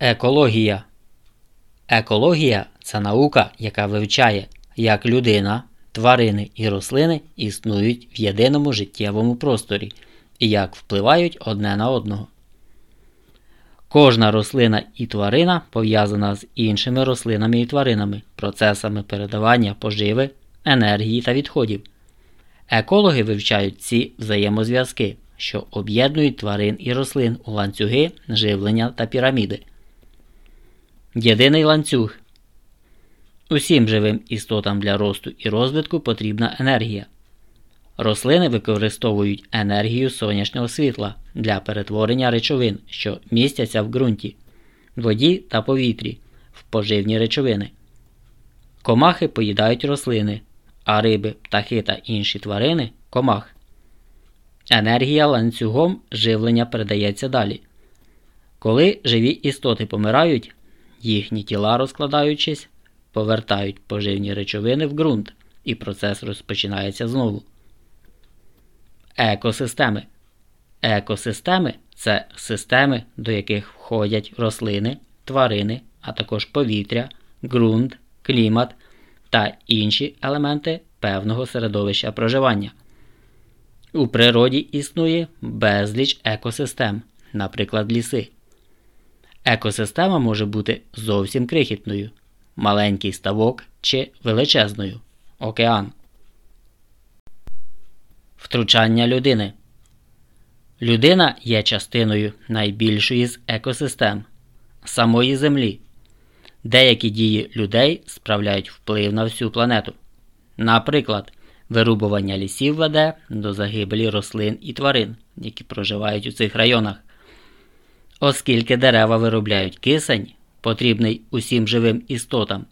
Екологія. Екологія це наука, яка вивчає, як людина, тварини і рослини існують в єдиному життєвому просторі і як впливають одне на одного. Кожна рослина і тварина пов'язана з іншими рослинами і тваринами, процесами передавання поживи, енергії та відходів. Екологи вивчають ці взаємозв'язки, що об'єднують тварин і рослин у ланцюги, живлення та піраміди. Єдиний ланцюг. Усім живим істотам для росту і розвитку потрібна енергія. Рослини використовують енергію сонячного світла для перетворення речовин, що містяться в ґрунті, воді та повітрі, в поживні речовини. Комахи поїдають рослини, а риби, птахи та інші тварини комах. Енергія ланцюгом живлення передається далі. Коли живі істоти помирають, їхні тіла, розкладаючись, повертають поживні речовини в ґрунт, і процес розпочинається знову. Екосистеми. Екосистеми це системи, до яких входять рослини, тварини, а також повітря, ґрунт, клімат та інші елементи певного середовища проживання. У природі існує безліч екосистем, наприклад, ліси. Екосистема може бути зовсім крихітною, маленький ставок чи величезною океан. Втручання людини. Людина є частиною найбільшої з екосистем самої Землі. Деякі дії людей справляють вплив на всю планету. Наприклад, вирубування лісів веде до загибелі рослин і тварин, які проживають у цих районах. Оскільки дерева виробляють кисень, потрібний усім живим істотам,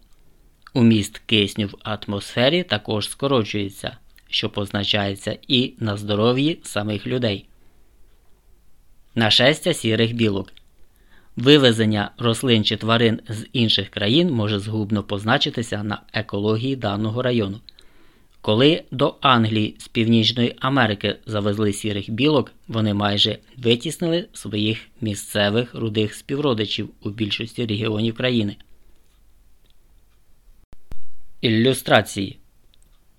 уміст кисню в атмосфері також скорочується що позначається і на здоров'ї самих людей. Нашестя сірих білок. Вивезення рослин чи тварин з інших країн може згубно позначитися на екології даного району. Коли до Англії з Північної Америки завезли сірих білок, вони майже витіснили своїх місцевих рудих співродичів у більшості регіонів країни. Ілюстрації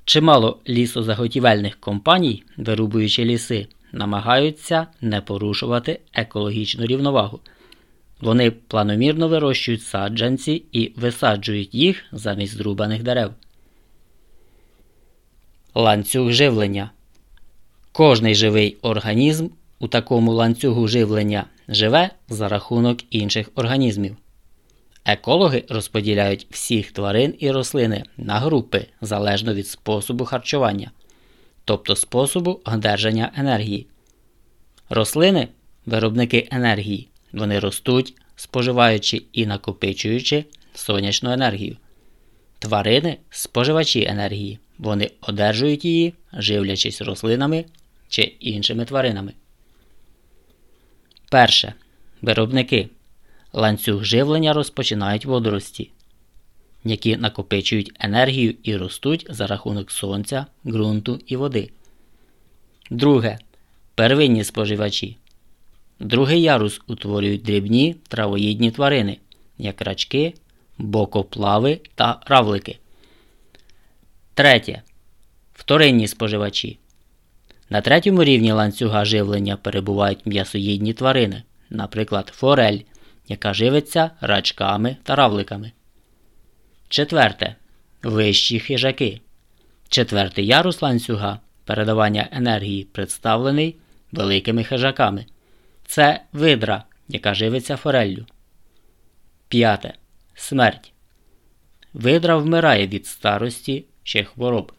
Чимало лісозаготівельних компаній, вирубуючи ліси, намагаються не порушувати екологічну рівновагу. Вони планомірно вирощують саджанці і висаджують їх замість зрубаних дерев. Ланцюг живлення. Кожний живий організм у такому ланцюгу живлення живе за рахунок інших організмів. Екологи розподіляють всіх тварин і рослини на групи залежно від способу харчування, тобто способу одержання енергії. Рослини виробники енергії, вони ростуть, споживаючи і накопичуючи сонячну енергію. Тварини споживачі енергії, вони одержують її, живлячись рослинами чи іншими тваринами. Перше. Виробники ланцюг живлення розпочинають водорості, які накопичують енергію і ростуть за рахунок сонця, ґрунту і води. Друге. Первинні споживачі. Другий ярус утворюють дрібні травоїдні тварини, як рачки, бокоплави та равлики. Третє. Вторинні споживачі. На третьому рівні ланцюга живлення перебувають м'ясоїдні тварини, наприклад, форель, яка живиться рачками та равликами. Четверте. Вищі хижаки. Четвертий ярус ланцюга передавання енергії представлений великими хижаками. Це видра, яка живиться фореллю. П'яте. Смерть. Видра вмирає від старості чи хвороб.